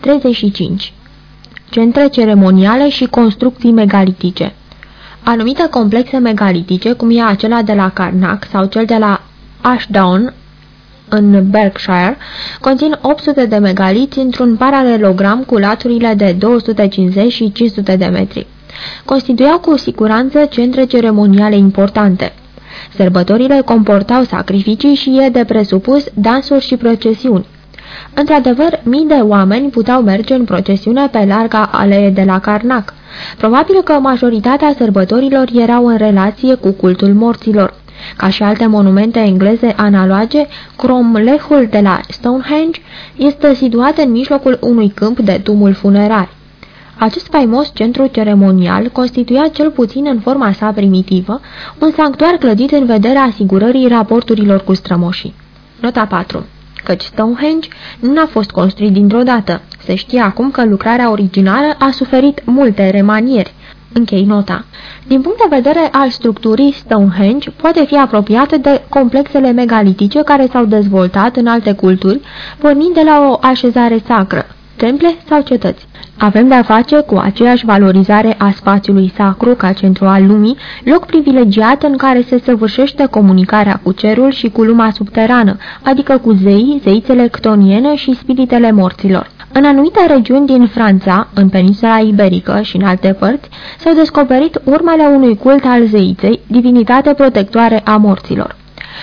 35. Centre ceremoniale și construcții megalitice Anumite complexe megalitice, cum e acela de la Karnak sau cel de la Ashdown, în Berkshire, conțin 800 de megaliți într-un paralelogram cu laturile de 250 și 500 de metri. Constituiau cu siguranță centre ceremoniale importante. Sărbătorile comportau sacrificii și e de presupus dansuri și procesiuni. Într-adevăr, mii de oameni puteau merge în procesiune pe larga alee de la Carnac. Probabil că majoritatea sărbătorilor erau în relație cu cultul morților. Ca și alte monumente engleze analoge, cromlehul de la Stonehenge este situat în mijlocul unui câmp de tumul funerar. Acest faimos centru ceremonial constituia cel puțin în forma sa primitivă un sanctuar clădit în vederea asigurării raporturilor cu strămoșii. Nota 4 căci Stonehenge nu a fost construit dintr-o dată. Se știe acum că lucrarea originală a suferit multe remanieri. Închei nota. Din punct de vedere al structurii, Stonehenge poate fi apropiat de complexele megalitice care s-au dezvoltat în alte culturi, pornind de la o așezare sacră, temple sau cetăți. Avem de-a face cu aceeași valorizare a spațiului sacru ca centru al lumii, loc privilegiat în care se săvârșește comunicarea cu cerul și cu lumea subterană, adică cu zeii, zeițele ctoniene și spiritele morților. În anumite regiuni din Franța, în peninsula iberică și în alte părți, s-au descoperit urmele unui cult al zeiței, divinitate protectoare a morților.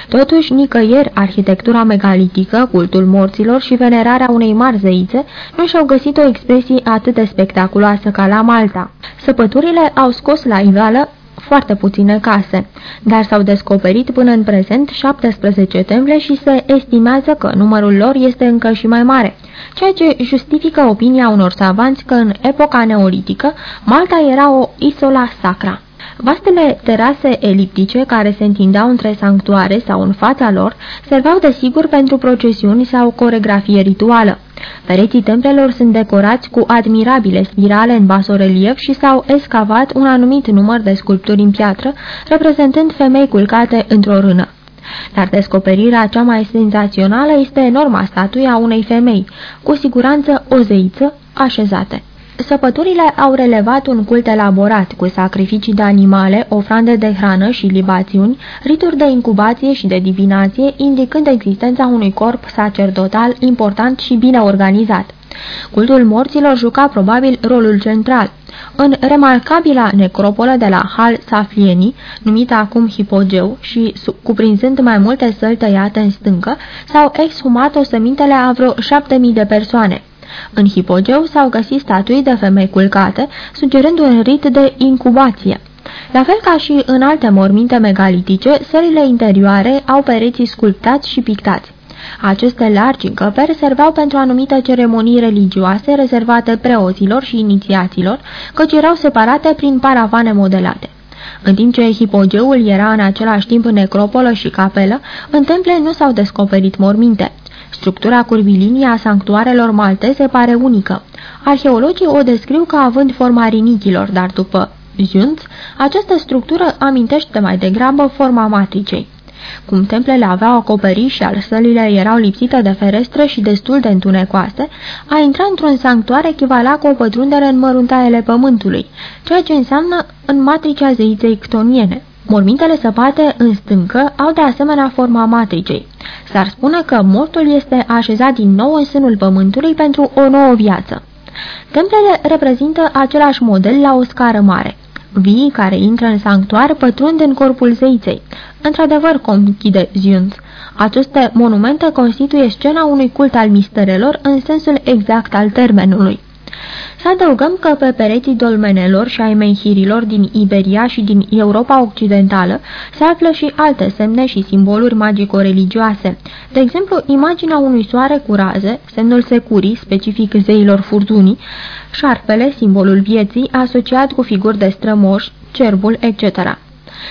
Totuși, nicăieri, arhitectura megalitică, cultul morților și venerarea unei mari zeițe nu și-au găsit o expresie atât de spectaculoasă ca la Malta. Săpăturile au scos la iveală foarte puține case, dar s-au descoperit până în prezent 17 temple și se estimează că numărul lor este încă și mai mare, ceea ce justifică opinia unor savanți că în epoca neolitică Malta era o isola sacra. Vastele terase eliptice care se întindeau între sanctuare sau în fața lor serveau desigur pentru procesiuni sau coregrafie rituală. Pereții templelor sunt decorați cu admirabile spirale în basorelief și s-au escavat un anumit număr de sculpturi în piatră, reprezentând femei culcate într-o rână. Dar descoperirea cea mai senzațională este enorma statuia unei femei, cu siguranță o zeiță, așezate. Săpăturile au relevat un cult elaborat, cu sacrificii de animale, ofrande de hrană și libațiuni, rituri de incubație și de divinație, indicând existența unui corp sacerdotal important și bine organizat. Cultul morților juca probabil rolul central. În remarcabila necropolă de la Hal Saflieni, numită acum Hipogeu și cuprinzând mai multe săli tăiate în stâncă, s-au exhumat osemintele a vreo șapte mii de persoane. În hipogeu s-au găsit statui de femei culcate, sugerând un rit de incubație. La fel ca și în alte morminte megalitice, sările interioare au pereții sculptați și pictați. Aceste largi încăperi serveau pentru anumite ceremonii religioase rezervate preoților și inițiaților, căci erau separate prin paravane modelate. În timp ce hipogeul era în același timp necropolă și capelă, în temple nu s-au descoperit morminte. Structura curvilinii a sanctuarelor malteze pare unică. Arheologii o descriu ca având forma rinichilor, dar după Junț, această structură amintește mai degrabă forma matricei. Cum templele aveau acoperiș și al sălile erau lipsite de ferestre și destul de întunecoase, a intra într-un sanctuar echivala cu o pătrundere în măruntaiele pământului, ceea ce înseamnă în matricea zeiței ctoniene. Mormintele săpate în stâncă au de asemenea forma matricei. S-ar spune că mortul este așezat din nou în sânul pământului pentru o nouă viață. Templele reprezintă același model la o scară mare. Vii care intră în sanctuar pătrund în corpul zeiței. Într-adevăr, conchide Ziunț, aceste monumente constituie scena unui cult al misterelor în sensul exact al termenului. Să adăugăm că pe pereții dolmenelor și ai menhirilor din Iberia și din Europa Occidentală se află și alte semne și simboluri magico-religioase. De exemplu, imaginea unui soare cu raze, semnul securii, specific zeilor furtunii, șarpele, simbolul vieții, asociat cu figuri de strămoși, cerbul, etc.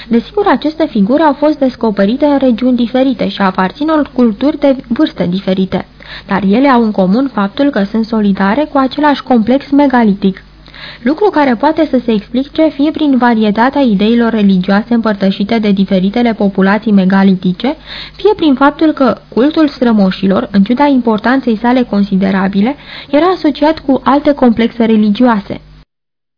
Desigur, aceste figuri au fost descoperite în regiuni diferite și aparțin unor culturi de vârste diferite, dar ele au în comun faptul că sunt solidare cu același complex megalitic. lucru care poate să se explice fie prin varietatea ideilor religioase împărtășite de diferitele populații megalitice, fie prin faptul că cultul strămoșilor, în ciuda importanței sale considerabile, era asociat cu alte complexe religioase.